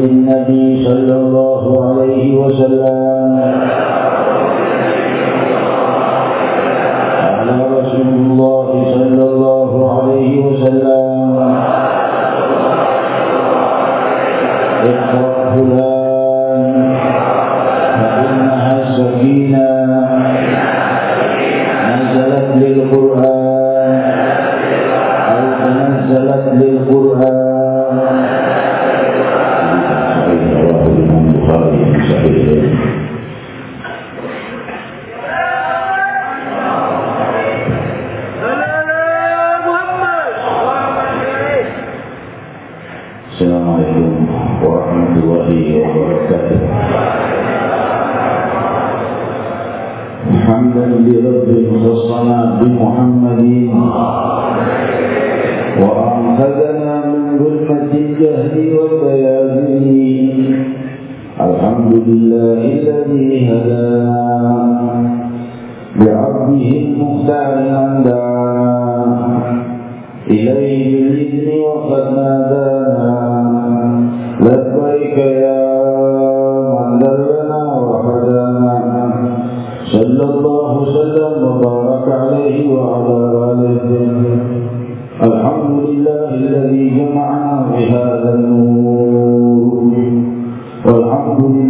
للنبي da reverência.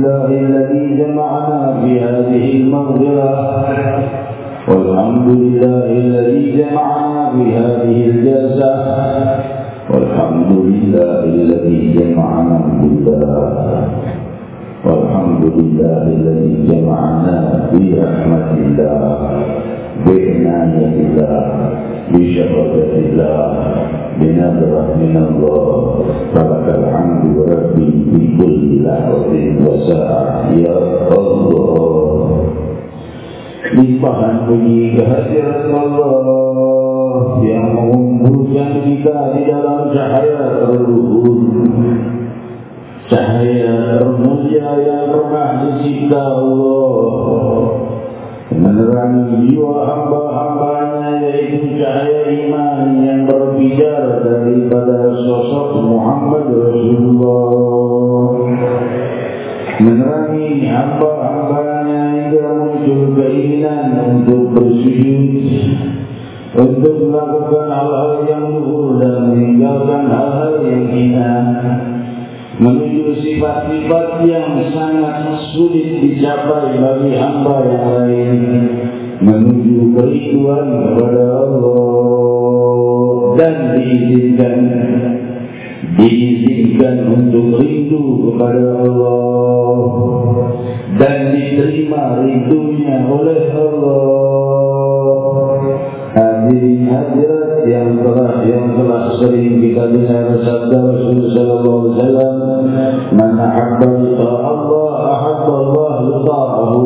لله الذي جمعنا بهذه المغفرة والحمد لله الذي جمعنا بهذه الجلسة. والحمد لله الذي جمعنا بالله والحمد لله الذي جمعنا برحمة الله. بعناية الله. بشفقة الله بنظرة من الله فلك الحمد ربي في كل لحظة وساعة يا الله limpahan puji kehadirat Allah yang mengumpulkan kita di dalam cahaya terluhur cahaya termulia yang pernah dicipta Allah menerangi jiwa hamba-hambanya yaitu cahaya iman yang berbicara daripada sosok Muhammad Rasulullah. Menerangi hamba-hambanya hingga muncul keinginan untuk bersujud untuk melakukan hal-hal yang luhur dan meninggalkan hal-hal yang hina menuju sifat-sifat yang sangat sulit dicapai bagi hamba yang lain. Menuju kerinduan kepada Allah. Dan diizinkan. Diizinkan untuk rindu kepada Allah. Dan diterima rindunya oleh Allah. Hadirin hadirat yang telah yang telah sering kita dengar sabda Rasul sallallahu alaihi wasallam man ahabba liqa Allah ahabba Allah. Liqa'ahu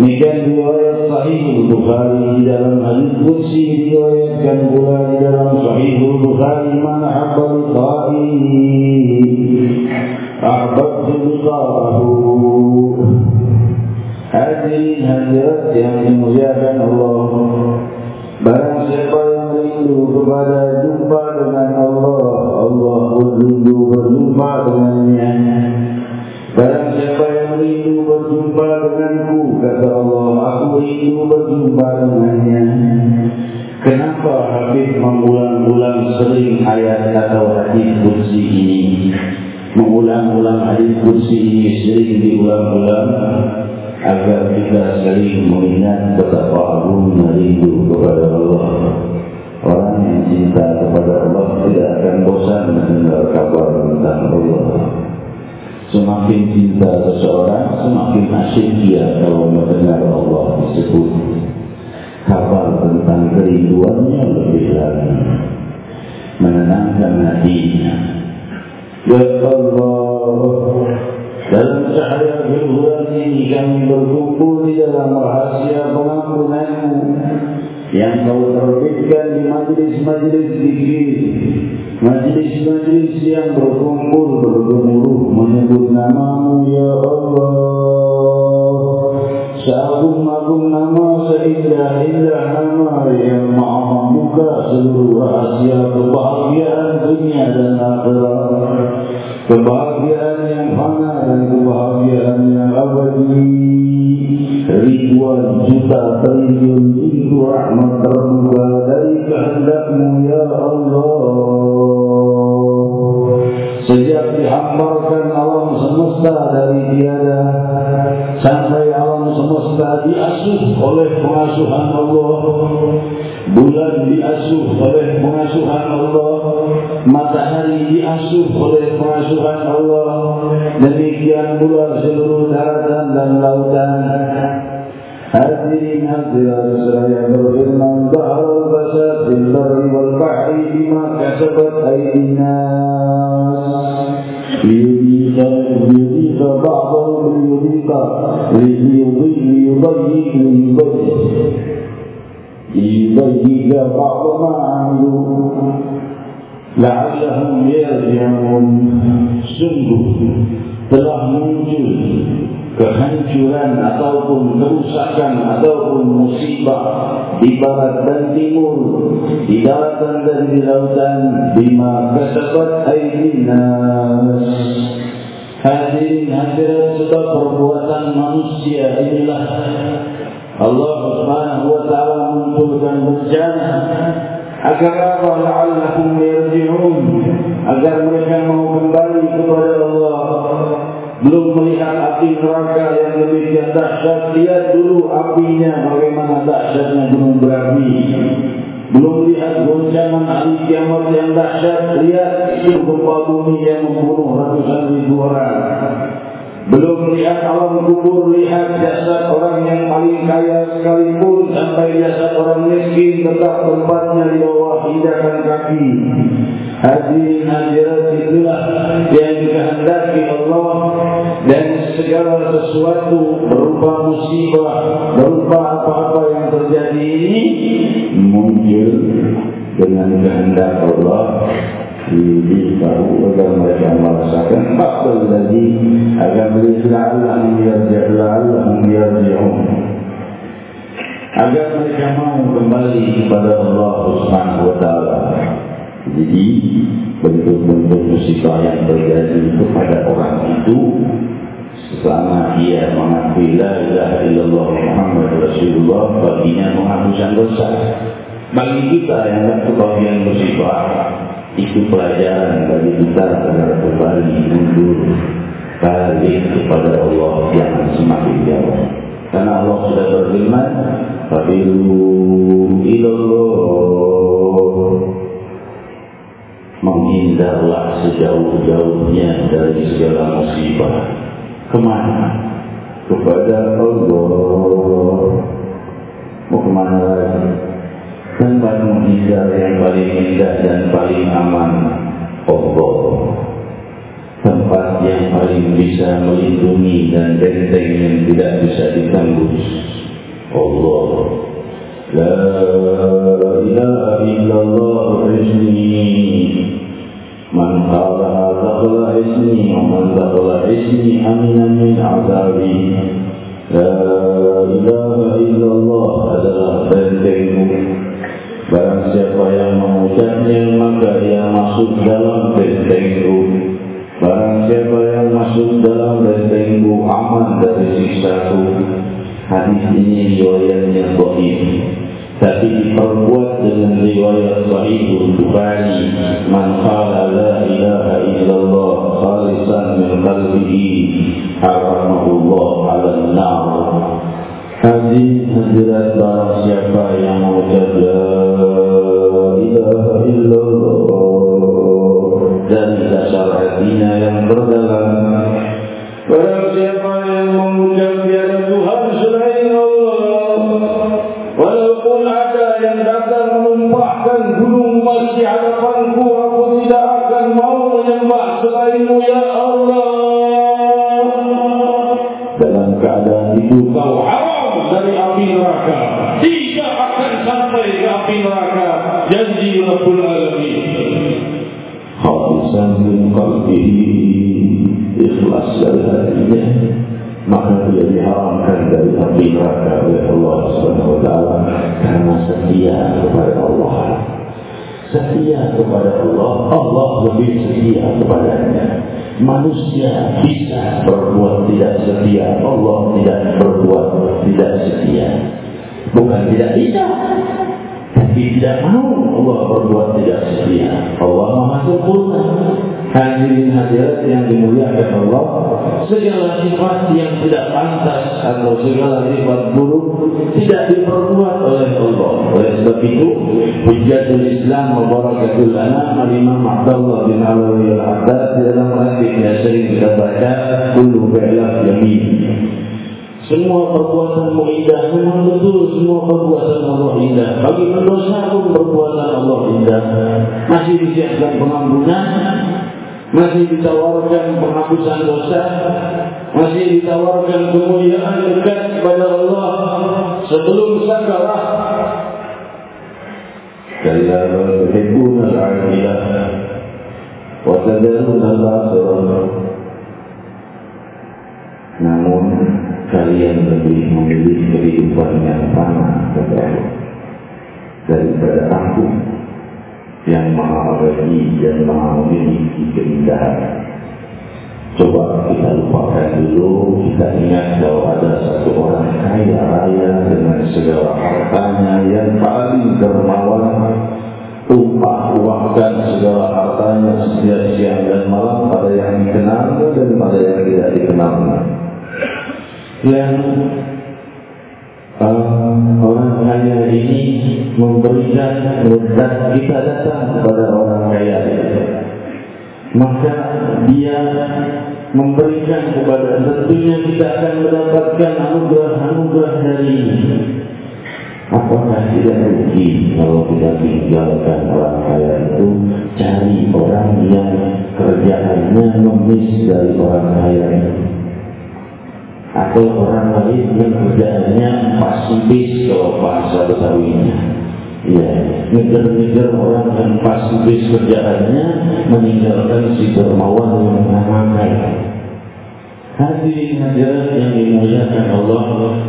Demikian riwayat sahih Bukhari dalam hadis kursi diriwayatkan pula di dalam sahih Bukhari man ahabba liqa'i ahabba liqa'ahu. Hadirin hadirat yang dimuliakan Allah Barang siapa yang kepada jumpa dengan Allah. Allah pun rindu berjumpa dengannya Barang siapa yang rindu berjumpa denganku Kata Allah Aku rindu berjumpa dengannya Kenapa Habib mengulang-ulang sering ayat atau hadis kursi ini? Mengulang-ulang hadis kursi ini sering diulang-ulang agar kita sering mengingat betapa agungnya rindu kepada Allah. Orang yang cinta kepada Allah tidak akan bosan mendengar kabar tentang Allah. Semakin cinta seseorang, semakin asyik dia kalau mendengar Allah disebut. Kabar tentang kerinduannya lebih lagi. Menenangkan hatinya. Ya Allah Dalam cahaya berbulan ini kami berkumpul di dalam rahasia pengampunanmu Yang kau terbitkan di majlis-majlis dikir Majlis-majlis yang berkumpul bergemuruh menyebut namamu Ya Allah Seagung-agung nama seindah-indah nama yang maha membuka seluruh rahasia kebahagiaan dunia dan akhirat. Kebahagiaan yang fana dan kebahagiaan yang abadi. Ribuan juta triliun itu rahmat terbuka dari kehendakmu ya Allah. Sejak dihamparkan alam semesta dari tiada sampai alam semesta diasuh oleh pengasuhan Allah. Bulan diasuh oleh pengasuhan Allah. Matahari diasuh oleh pengasuhan Allah. Demikian pula seluruh daratan dan lautan Hadirat saya berfirman Zahar al-basad fil barri wal bahri bima kasabat aydina liyudika liyudika ba'dahu liyudika liyudika liyudika liyudika ba'dahu ma'amu la'allahum yarji'un sungguh telah muncul kehancuran ataupun kerusakan ataupun musibah di barat dan timur di daratan dan di lautan bima kasabat aydinas hadirin hadirat sebab perbuatan manusia inilah Allah subhanahu wa ta'ala munculkan bencana. Agar apa? La'allahum yarji'un. Agar mereka mau kembali kepada Allah belum melihat api neraka yang demikian dahsyat lihat dulu apinya bagaimana dahsyatnya gunung berapi. Belum lihat goncangan ahli kiamat yang dahsyat lihat itu gempa bumi yang membunuh ratusan ribu orang belum lihat alam kubur lihat jasad orang yang paling kaya sekalipun sampai jasad orang miskin tetap tempatnya di bawah hidakan kaki. Hadirin hadirat itulah yang dikehendaki Allah dan segala sesuatu berupa musibah berupa apa-apa yang terjadi ini muncul dengan kehendak Allah diberitahu agar mereka merasakan faktor tadi agar mereka Allah Allah yarji'un agar mereka mau kembali kepada Allah Subhanahu wa taala jadi bentuk-bentuk musibah yang terjadi kepada orang itu selama dia mengakui la ilaha illallah Muhammad Rasulullah baginya menghapuskan dosa bagi kita yang tak kebahagiaan musibah itu pelajaran bagi kita agar kembali mundur balik kepada Allah yang semakin jauh karena Allah sudah berfirman Fabiru ilallah menghindarlah sejauh-jauhnya dari segala musibah. Kemana? Kepada Allah. Mau kemana lagi? Tempat menghindar yang paling indah dan paling aman. Allah. Tempat yang paling bisa melindungi dan benteng yang tidak bisa ditembus. Allah. La ilaha illallah ismi Man qala dakhla ismi wa man dakhla ismi amina min azabi La ilaha illallah mengucapnya maka ia masuk dalam bentengku Barang siapa yang masuk dalam bentengku aman dari siksaku. Hadis ini riwayatnya dhaif. Tapi diperbuat dengan riwayat sahih Bukhari. Man qala la ilaha illallah khalisan min qalbihi haramahullah ala nar hadis hadirat barang siapa yang mengucap la ilaha illallah dan dasar hatinya yang berdalam barang siapa yang mengucap tiada Tuhan selain Allah Walaupun ada yang datang menumpahkan gunung emas di hadapanku, aku tidak akan mau selainmu ya Allah dalam keadaan itu kau haram dari api neraka. Tidak sampai ke api neraka. Janji Rabbul Alamin. Khalisan min qalbihi ikhlas hatinya maka dia diharamkan dari api neraka oleh Allah Subhanahu wa taala karena setia kepada Allah. Setia kepada Allah Allah lebih setia kepadanya. Manusia bisa berbuat tidak setia Allah tidak berbuat tidak setia bukan tidak bisa. Tapi tidak mau Allah berbuat tidak setia. Allah maha sempurna. Hadirin hadirat yang dimuliakan Allah Segala sifat yang tidak pantas Atau segala sifat buruk Tidak diperbuat oleh Allah. Oleh sebab itu Hujatul Islam Mubarakatul Anam Al-Imam Abdullah bin Alawi Al-Haddad Di dalam hadisnya sering kita baca Kulu bi'laf yamin semua perbuatan indah Memang betul semua perbuatan Allah indah. Bagi pendosa pun perbuatan Allah indah. Masih disiapkan pengampunan masih ditawarkan penghapusan dosa masih ditawarkan kemuliaan dekat kepada Allah sebelum sakarat kalla tuhibbuna al-ajilah wa tadruna al-akhirah namun kalian lebih memilih kehidupan yang panah daripada aku yang maha abadi dan maha memiliki keindahan. Coba kita lupakan dulu, kita ingat bahwa ada satu orang kaya raya dengan segala hartanya yang paling dermawan, tumpah uangkan segala hartanya setiap siang dan malam pada yang dikenal dan pada yang tidak dikenal. Yang orang kaya ini memberikan dan kita datang kepada orang kaya. Maka dia memberikan kepada tentunya kita akan mendapatkan anugerah-anugerah dari ini. Apakah tidak rugi kalau kita tinggalkan orang kaya itu cari orang yang kerjaannya mengemis dari orang kaya itu? Atau orang lain yang kerjaannya pasibis kalau bahasa Betawinya. Ya, ngejar-ngejar orang yang pasibis kerjaannya meninggalkan si dermawan yang memakai. Hadirin hadirat yang dimuliakan Allah,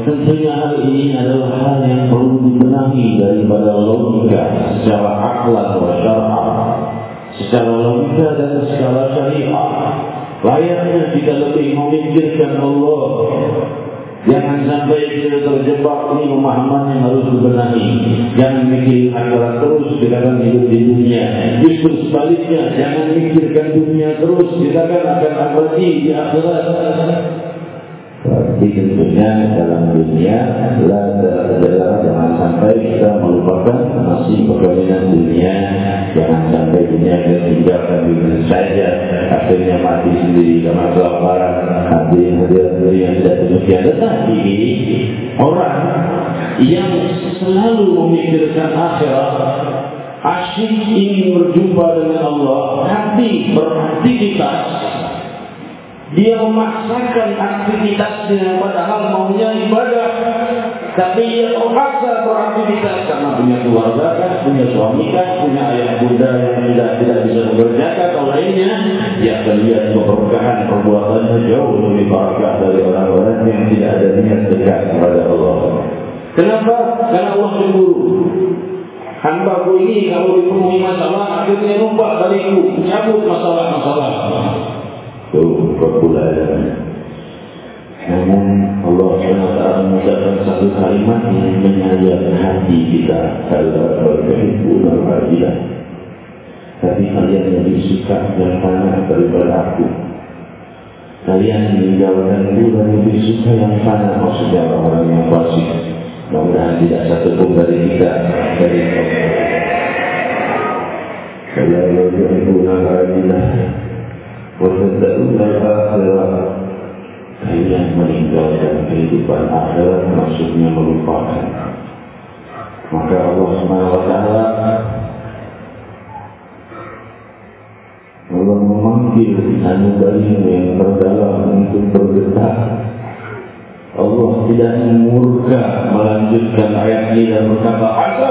tentunya hal ini adalah hal yang perlu dibenahi daripada logika secara akhlak dan syarah, secara logika dan secara syariah. Layaknya kita lebih memikirkan Allah. Jangan sampai kita terjebak ini pemahaman yang harus dibenahi. Jangan mikir akhirat terus kita akan hidup di dunia. Justru sebaliknya jangan mikirkan dunia terus kita akan akan abadi di akhirat Berarti tentunya dalam dunia adalah jangan sampai kita melupakan masih perkahwinan dunia. Jangan sampai dunia kita tinggalkan dunia saja Akhirnya mati sendiri karena kelaparan Hadirin hadirin yang tidak demikian Tetapi orang yang selalu memikirkan akhirat Asyik ingin berjumpa dengan Allah Hati beraktivitas dia memaksakan aktivitasnya padahal maunya ibadah. Tapi ia terpaksa beraktivitas karena punya keluarga kan, punya suami kan, punya ayah bunda yang tidak tidak bisa mengerjakan atau lainnya. Dia akan lihat keberkahan perbuatannya jauh lebih barakah dari orang-orang yang tidak ada niat dekat kepada Allah. Kenapa? Karena Allah cemburu. Hamba ini kalau dipenuhi masalah akhirnya lupa dariku, cabut masalah-masalah itu kepulauan. Namun Allah SWT mengucapkan satu kalimat yang menyayat hati kita kalau berkehidupan al-adilah. Tapi kalian lebih suka dan panas daripada aku. Kalian meninggalkan itu dan lebih suka yang panas maksudnya orang yang fasik. Mudah-mudahan tidak satu pun dari kita dari Allah. Kalian berkehidupan al-adilah. Wahdatul Akhirah hanya meninggalkan kehidupan akhirat maksudnya melupakan. Maka Allah SWT Allah memanggil hanya dari yang terdalam untuk bergetar. Allah tidak murka melanjutkan ayat ini dan berkata, Asa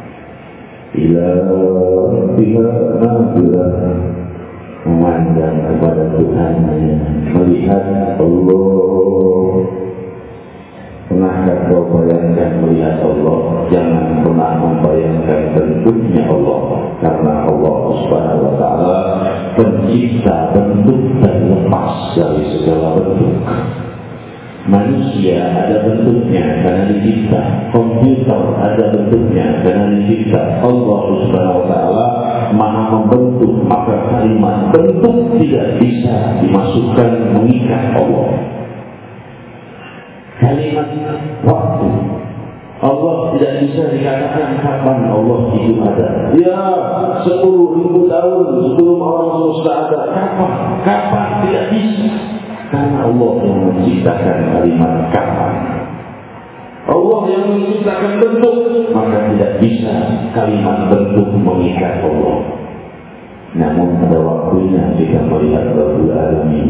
Ila tiga nabila memandang kepada Tuhan melihat Allah Pernahkah kau bayangkan melihat Allah? Jangan pernah membayangkan bentuknya Allah. Karena Allah subhanahu wa ta'ala pencipta bentuk dan lepas dari segala bentuk. Manusia ada bentuknya karena dicipta. Komputer ada bentuknya karena dicipta. Allah subhanahu wa ta'ala maha membentuk. Maka kalimat bentuk tidak bisa dimasukkan mengikat Allah kalimat waktu Allah tidak bisa dikatakan kapan Allah itu ada. Ya, sepuluh ribu tahun sebelum orang semesta ada. Kapan? Kapan? Tidak bisa. Karena Allah yang menciptakan kalimat kapan. Allah yang menciptakan bentuk. Maka tidak bisa kalimat bentuk mengikat Allah. Namun pada waktunya kita melihat Rabbul Alamin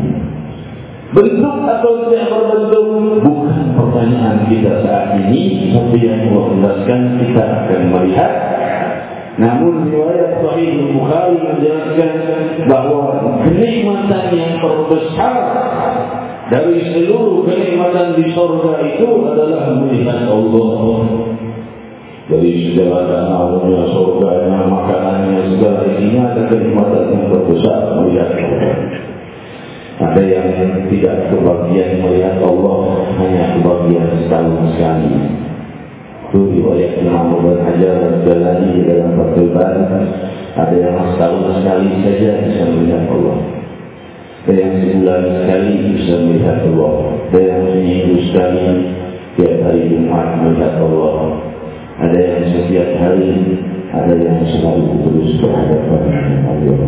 Bentuk atau tidak berbentuk bukan pertanyaan kita saat ini, tapi yang Allah jelaskan kita akan melihat. Namun riwayat Sahih Bukhari menjelaskan bahawa kenikmatan yang terbesar dari seluruh kenikmatan di surga itu adalah melihat Allah. Dari segala danaunya, surganya, makanannya, segala isinya ada kenikmatan yang terbesar melihat Allah. Ada yang tidak kebagian melihat Allah hanya kebagian setahun sekali. Itu riwayat Imam Abu Hajar Jalani dalam perkembangan. Ada yang setahun sekali saja bisa melihat Allah. Ada yang sebulan sekali bisa melihat Allah. Ada yang seminggu sekali tiap hari Jumat melihat Allah. Ada yang setiap hari, ada yang selalu terus berhadapan dengan Allah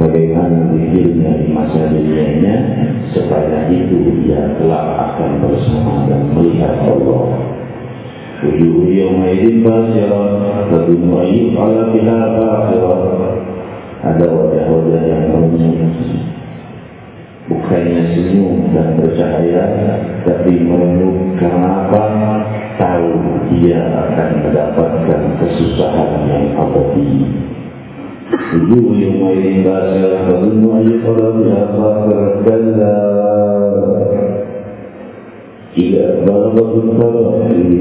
bagaimana dirinya di masa dirinya supaya itu dia telah akan bersama dan melihat Allah. Wujuh yang maidin basirah, Rabbi Mu'ayyub ala biha basirah. Ada wajah-wajah yang menyumbang. Bukannya senyum dan bercahaya, tapi merenung kenapa tahu dia akan mendapatkan kesusahan yang abadi. وجوه يومئذ باسرة تظن أن يقر بها خاطرة كلا إذا بلغت التراحل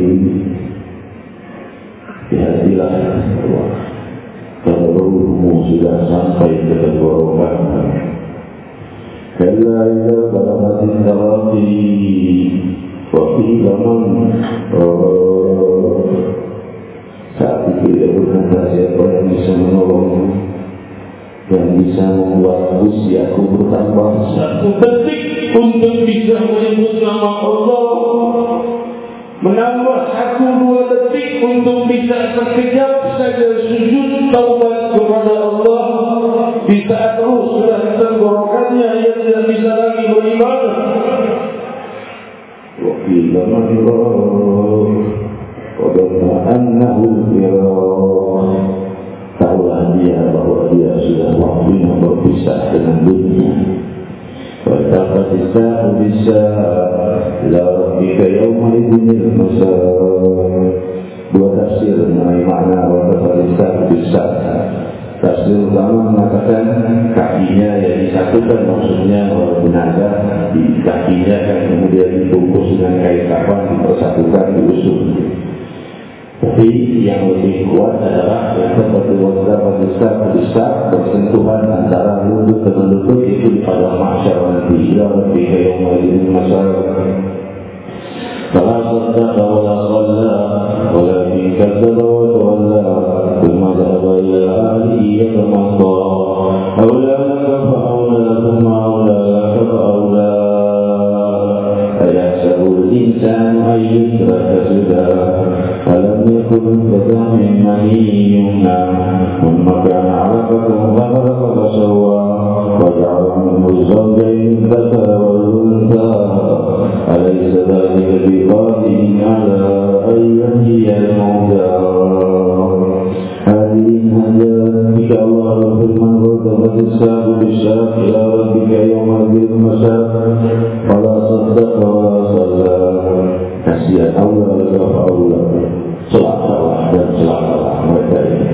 Hati-hatilah Kalau ruhmu sudah sampai ke tenggorokan Kalla ila balamatin tarafi Waqila man Saat tapi tidak berkata siapa yang bisa menolongmu Dan bisa membuat usiaku bertambah Satu detik untuk bisa menyebut nama Allah. Menambah satu dua detik untuk bisa sekejap saja sujud taubat kepada Allah Di saat ruh sudah tergorokannya ia tidak bisa lagi beribadah. Wakil dan Allah وظن أنه الفراق tahulah dia bahawa dia sudah waktunya berpisah dengan dunia. Wadapat isa'u bisa La rabbika yawma idinil masa Dua tafsir mengenai makna Wadapat isa'u bisa Tafsir utama mengatakan kakinya yang disatukan maksudnya benaga di kakinya kan kemudian dibungkus dengan kain kapan dipersatukan diusung tapi yang lebih kuat adalah yang seperti wajah besar besar bersentuhan antara lutut dengan lutut itu pada masyarakat nanti yang lebih kaya menjadi masyarakat. فلا صدق ولا صلى ولكن كذب وتولى ثم ذهب الى اهله يتمطى لك فأولى ثم أولى لك فأولى أيحسب الإنسان أن يترك سدى فلم يكن كذا من مني يمنى ثم كان علقة فخلق فسوى وجعل منه الزوجين الذكر والأنثى أليس ذلك بقادر على أن يحيي الموتى هذه الهدايا بك الله فرمان وكفت الساق بالشاق إلى ربك يوم الدين المساق ولا صدق ولا صلى kasihan Allah dan Allah celakalah dan celakalah mereka ini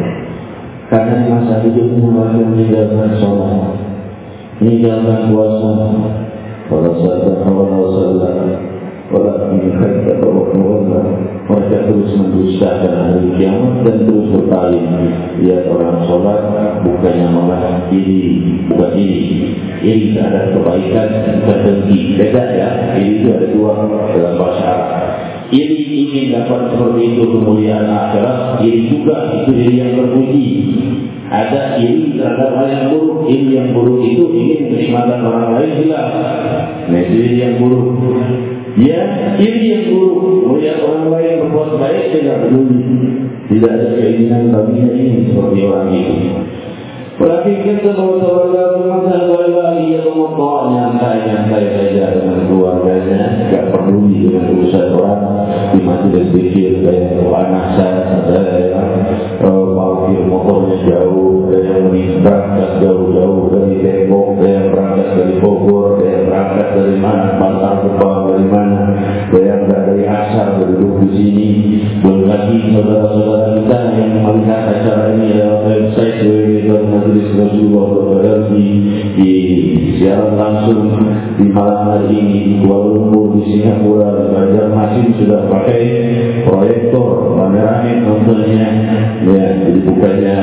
karena di masa hidupnya mereka meninggalkan sholat meninggalkan puasa pada saat Allah Sallallahu Walaupun mereka berumur Mereka terus mendustakan hari kiamat Dan terus berpaling Lihat orang sholat Bukannya malah ini Bukan ini Ini ada kebaikan dengki Beda ya Ini itu ada dua dalam bahasa Arab Ini ingin dapat seperti itu kemuliaan akhirat Ini juga itu diri yang berpuji ada iri terhadap hal yang buruk Iri yang buruk itu ingin kenikmatan orang lain hilang Nah itu yang buruk Ya, ini yang buruk. Melihat orang lain berbuat baik, tidak peduli. Tidak ada keinginan baginya ini seperti orang ini. Berarti kita tawalla semasa wala ia memotok nyantai-nyantai saja dengan keluarganya, tidak peduli dengan urusan orang. Di majlis zikir kayak anak saya saya parkir motornya jauh, ada yang berangkat jauh-jauh dari Depok, ada yang berangkat dari Bogor, ada yang berangkat dari mana, Bantar Kupang dari mana, ada yang dari asal berduduk di sini, belum lagi saudara-saudara kita yang melihat acara ini dalam website www majelis Rasulullah di, di siaran langsung di malam hari ini Kuala Lumpur, di Singapura, di Banjarmasin sudah pakai proyektor rame-rame nontonnya ya, jadi bukannya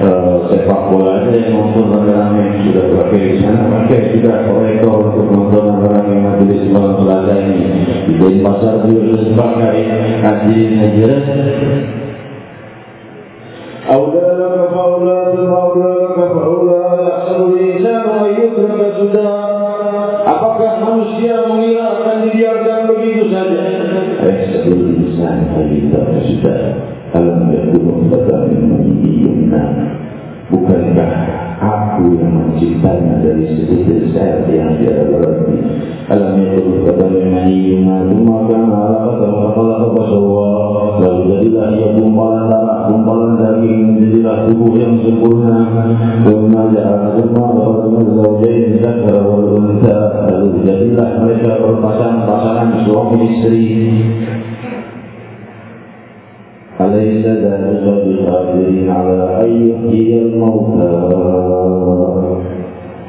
uh, sepak bola aja yang nonton rame-rame sudah pakai. Di sana pakai sudah proyektor untuk nonton rame-rame majelis malam selasa ini di Denpasar juga sudah dipakai hadirin hadirat أولى لك فأولى ثم أولى لك فأولى يحسب الإنسان أن يترك سدى Apakah manusia mengira akan dibiarkan begitu saja? Ayahsabul insan Ayah sudah Alam yakunu Batamin Menyidiumna Bukankah aku yang menciptanya dari sedikit sel yang dia berarti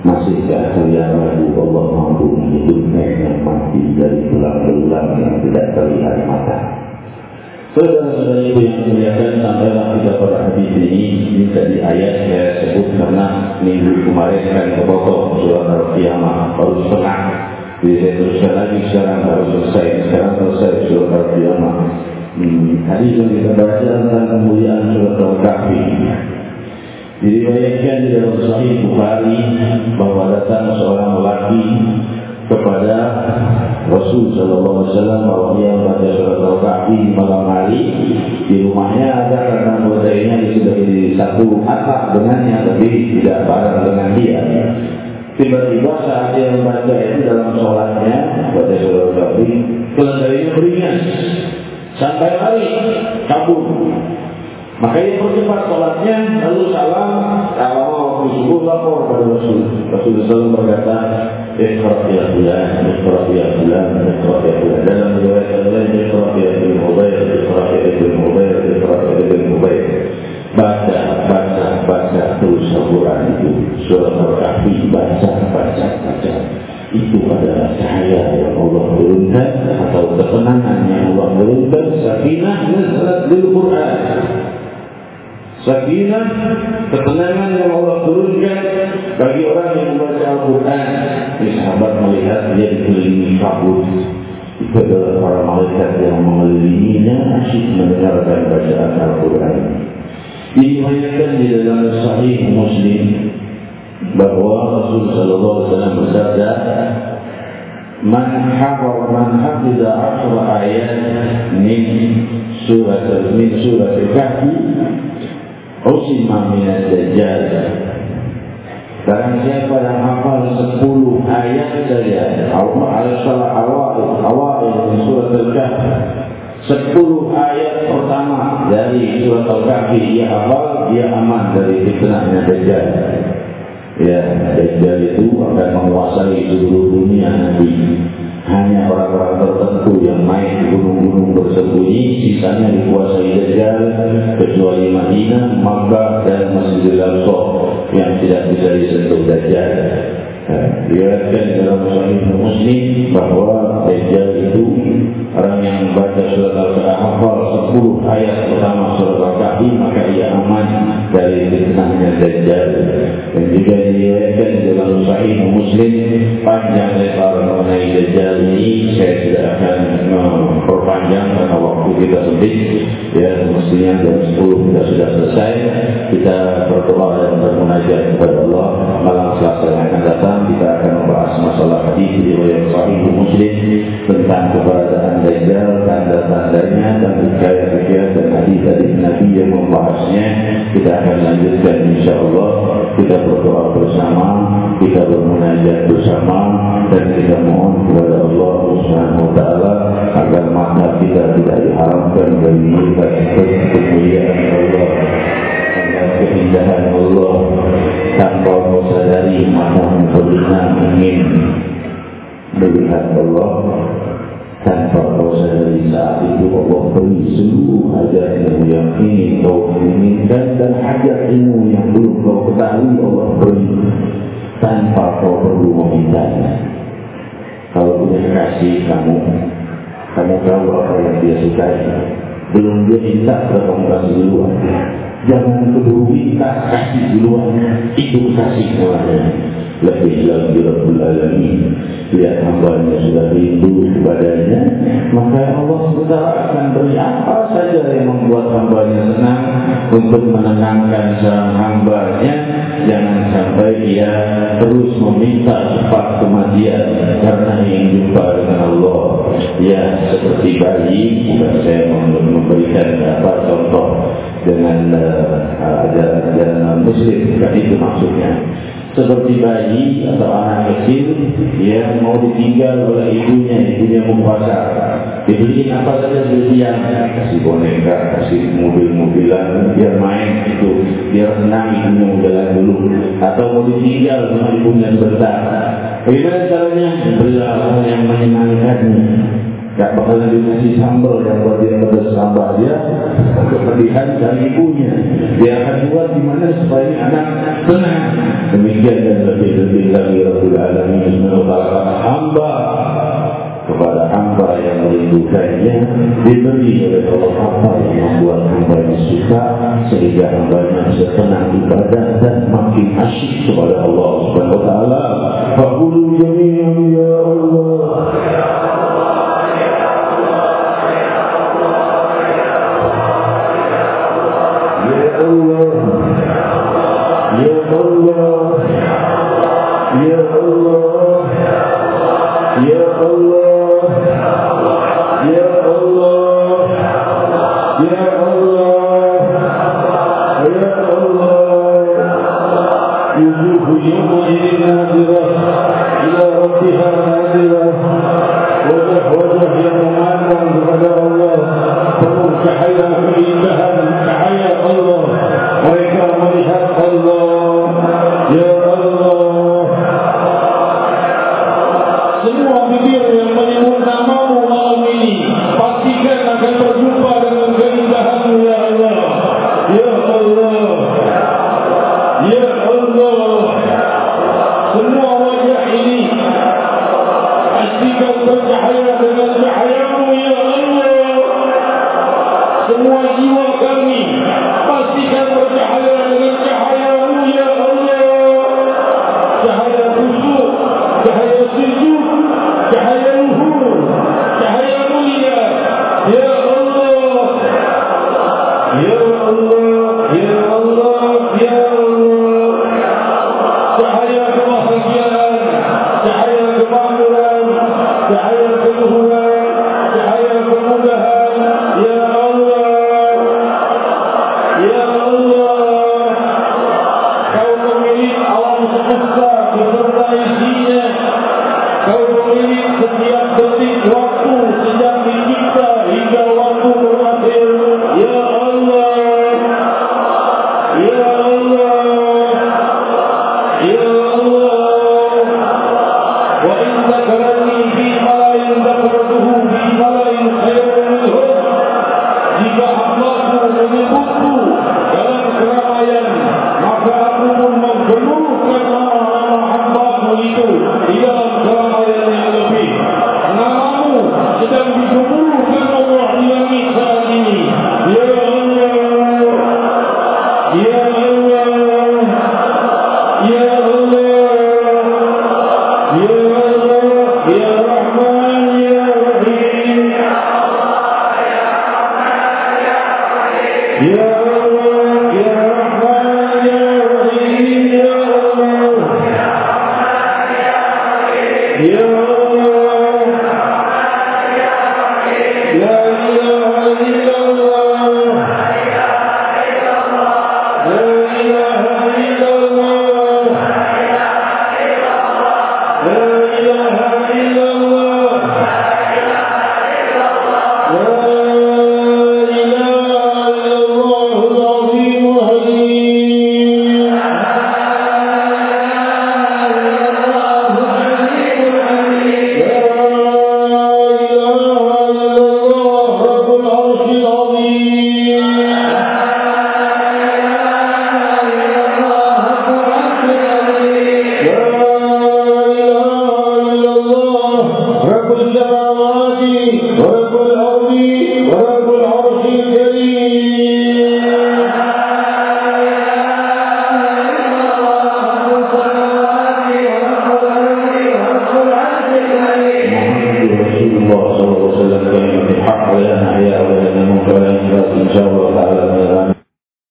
Masihkah kalian ragu Allah mampu menghidupnya mati dari tulang-tulang yang tidak terlihat mata? Saudara-saudara itu yang muliakan sampailah kita pada ini ini tadi ayat saya sebut karena minggu kemarin kan kepotong surat Al-Qiyamah baru setengah. Jadi saya teruskan lagi sekarang baru selesai. Sekarang selesai surat Al-Qiyamah hmm, hadis yang kita baca tentang kemuliaan surat Al-Kahfi diriwayatkan di dalam Sahih Bukhari bahwa datang seorang lelaki kepada Rasul Sallallahu Alaihi Wasallam bahwa dia membaca surat Al-Kahfi malam hari di rumahnya ada karena sudah di satu atap dengannya tapi tidak bareng dengan dia. Tiba-tiba saat dia membaca itu dalam sholatnya baca surat Al-Kahfi keledainya beringas sampai hari kabur. Maka dia percepat sholatnya lalu salam kalau waktu subuh lapor kepada Rasul. Rasul SAW berkata, Ikhra ya bulan, ikhra ya bulan, ikhra ya bulan. Dalam riwayat yang lain, ikhra ya ibn Ubair, ikhra ya ibn Ubair, ikhra ya ibn Ubair. Baca, baca, baca terus Al-Quran itu. Surah Al-Kahfi, baca, baca, baca. Itu adalah cahaya yang Allah turunkan atau ketenangan yang Allah turunkan. Sakinah nazalat bil Quran. Sakinah, ketenangan yang Allah turunkan bagi orang yang membaca Al-Quran. Ini sahabat melihat dia dikelilingi kabut. Itu adalah para malaikat yang mengelilinginya asyik mendengarkan bacaan Al-Quran. Diriwayatkan di dalam Sahih Muslim bahwa Rasul sallallahu alaihi wasallam bersabda Man hafaz man hafiza ashra ayat min surat al-kahfi usima min ad-dajjal Barang siapa yang hafal sepuluh ayat saja Allah al-salah awal surat al-kahfi sepuluh ayat pertama dari surat al-kahfi ia hafal dia aman dari fitnahnya dajjal. Ya Dajjal itu akan menguasai seluruh dunia nanti hanya orang-orang tertentu yang main di gunung-gunung bersembunyi sisanya dikuasai Dajjal kecuali Madinah, Makkah dan Masjidil Aqsa yang tidak bisa disentuh Dajjal diriwayatkan dalam Sahih Muslim bahawa Dajjal itu orang yang membaca surat Al-Kahfi 10 ayat pertama surat Al-Kahfi maka ia aman dari fitnahnya Dajjal. Dan juga diriwayatkan dalam Sahih Muslim panjang lebar mengenai Dajjal ini saya tidak akan memperpanjang karena waktu kita sempit. Ya mestinya jam 10 kita sudah selesai. Kita berdoa dan bermunajat kepada Allah. Malam selasa yang akan datang kita akan membahas masalah hadis di riwayat Sahih Muslim tentang keberadaan Dajjal, tanda-tandanya dan hikayat-hikayat dan hadis-hadis Nabi yang membahasnya. Kita akan lanjutkan insya-Allah. Kita berdoa bersama, kita bermunajat bersama dan kita mohon kepada Allah Subhanahu wa taala agar mata kita tidak diharamkan dari melihat kemuliaan Allah dan keindahan Allah tanpa sadari mata berzina ingin melihat Allah tanpa sadari saat itu Allah beri seluruh hajat ilmu yang ingin kau inginkan dan hajat ilmu yang belum kau ketahui Allah beri. Tanpa kau perlu memintanya. Kalau punya kasih kamu kamu tahu apa yang dia sukai. Belum dia minta kamu kasih duluan jangan keburu minta kasih duluan itu kasih kepada lebih lagi Rabbul Alamin. Lihat hambanya sudah rindu kepadanya maka Allah SWT akan beri apa saja yang membuat hambanya senang untuk menenangkan sang hambanya jangan sampai dia terus meminta cepat kematian karena ingin jumpa dengan Allah ya seperti bayi saya memberikan apa contoh dengan uh, ajaran muslim kan itu maksudnya seperti bayi atau anak kecil yang mau ditinggal oleh ibunya, ibunya mempuasa. Dibeliin apa saja dia kasih boneka, kasih mobil-mobilan, biar main itu, biar senang ibunya jalan dulu. Atau mau ditinggal sama ibunya sebentar. Bagaimana caranya? Berilah yang menyenangkannya. Tak bakalan dikasih sambal yang buat dia pedas sambal dia Kepedihan dari ibunya Dia akan buat di mana supaya anak tenang Demikian dan lebih-lebih lagi Rabbul Alamin Menutarakan hamba kepada hamba yang merindukannya diberi oleh Allah apa yang membuat hamba suka sehingga hamba bisa tenang ibadah dan makin asyik kepada Allah Subhanahu Wa Taala. Fakulu jami'an ya Allah.